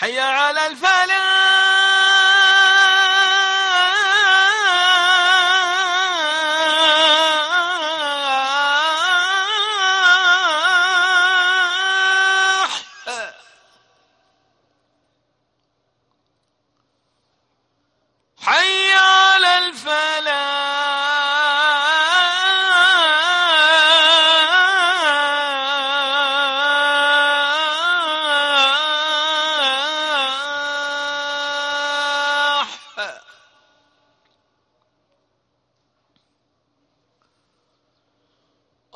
حي على الفلاح